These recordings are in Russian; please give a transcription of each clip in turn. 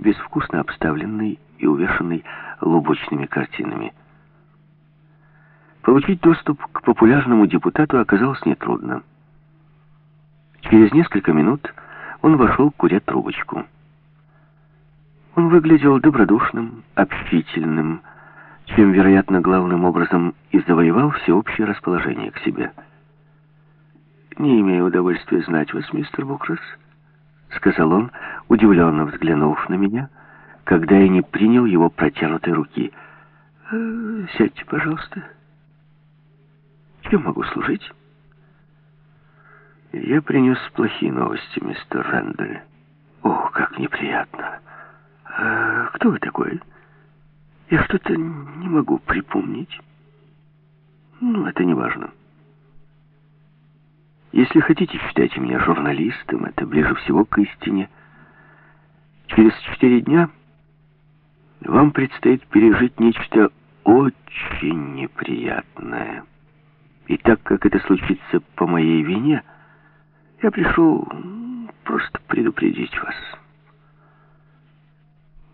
безвкусно обставленный и увешанный лубочными картинами. Получить доступ к популярному депутату оказалось нетрудно. Через несколько минут он вошел, куря трубочку. Он выглядел добродушным, общительным, чем, вероятно, главным образом и завоевал всеобщее расположение к себе. «Не имею удовольствия знать вас, мистер Букрас», — сказал он, удивленно взглянув на меня, когда я не принял его протянутой руки. «Э, «Сядьте, пожалуйста. Чем могу служить?» «Я принес плохие новости, мистер Рэндаль. О, как неприятно. А кто вы такой?» Я что-то не могу припомнить. Ну, это не важно. Если хотите, считайте меня журналистом, это ближе всего к истине. Через четыре дня вам предстоит пережить нечто очень неприятное. И так как это случится по моей вине, я пришел просто предупредить вас.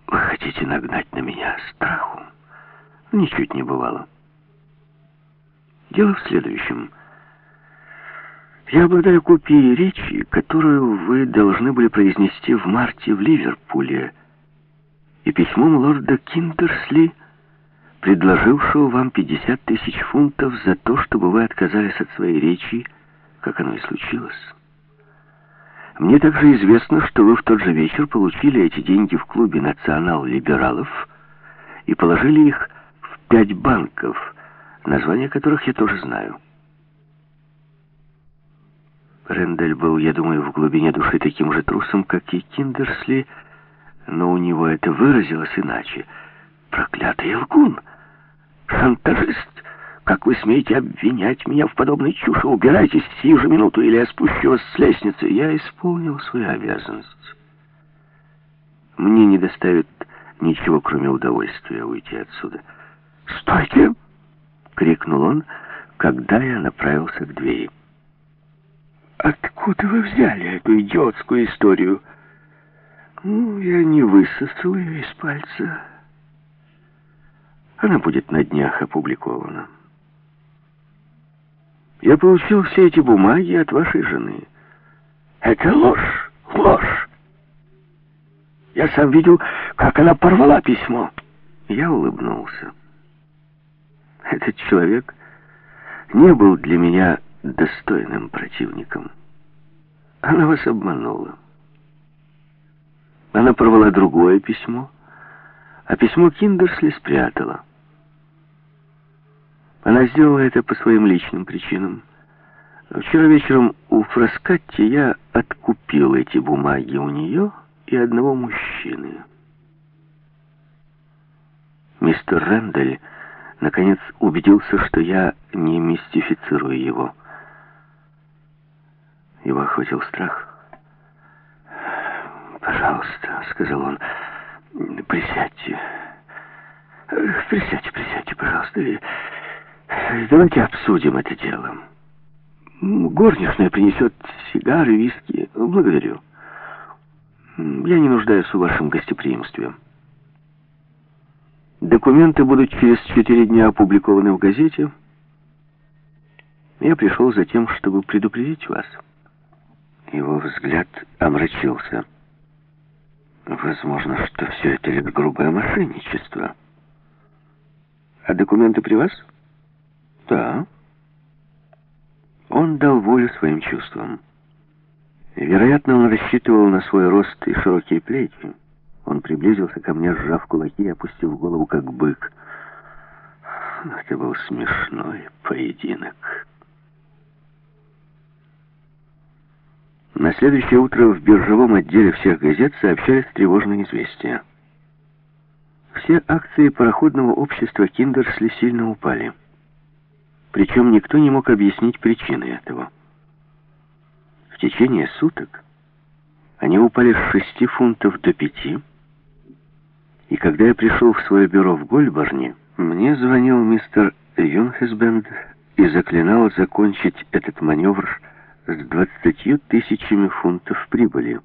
Вы хотите нагнать на меня страху? Ничуть не бывало. Дело в следующем. Я обладаю копией речи, которую вы должны были произнести в марте в Ливерпуле, и письмом лорда Киндерсли, предложившего вам 50 тысяч фунтов за то, чтобы вы отказались от своей речи, как оно и случилось. Мне также известно, что вы в тот же вечер получили эти деньги в клубе национал-либералов и положили их в пять банков, названия которых я тоже знаю. Рендель был, я думаю, в глубине души таким же трусом, как и Киндерсли, но у него это выразилось иначе. Проклятый лгун! Шантажист! Как вы смеете обвинять меня в подобной чуши? Убирайтесь сию же минуту, или я спущу вас с лестницы. Я исполнил свою обязанность. Мне не доставит ничего, кроме удовольствия уйти отсюда. «Стойте!» — крикнул он, когда я направился к двери. «Откуда вы взяли эту идиотскую историю?» «Ну, я не высосал ее из пальца. Она будет на днях опубликована». Я получил все эти бумаги от вашей жены. Это ложь, ложь. Я сам видел, как она порвала письмо. Я улыбнулся. Этот человек не был для меня достойным противником. Она вас обманула. Она порвала другое письмо, а письмо Киндерсли спрятала. Она сделала это по своим личным причинам. Вчера вечером у Фраскатти я откупил эти бумаги у нее и одного мужчины. Мистер Рэндаль наконец убедился, что я не мистифицирую его. Его охватил страх. «Пожалуйста», — сказал он, — «присядьте. Присядьте, присядьте, пожалуйста, Давайте обсудим это дело. Горничная принесет сигары, виски. Благодарю. Я не нуждаюсь в вашем гостеприимстве. Документы будут через четыре дня опубликованы в газете. Я пришел за тем, чтобы предупредить вас. Его взгляд омрачился. Возможно, что все это лишь грубое мошенничество. А документы при вас? — да. Он дал волю своим чувствам. Вероятно, он рассчитывал на свой рост и широкие плечи. Он приблизился ко мне, сжав кулаки и опустив голову, как бык. Это был смешной поединок. На следующее утро в биржевом отделе всех газет сообщались тревожные известия. Все акции пароходного общества «Киндерсли» сильно упали. Причем никто не мог объяснить причины этого. В течение суток они упали с 6 фунтов до 5, и когда я пришел в свое бюро в Гольборне, мне звонил мистер Юнхесбенд и заклинал закончить этот маневр с 20 тысячами фунтов прибыли.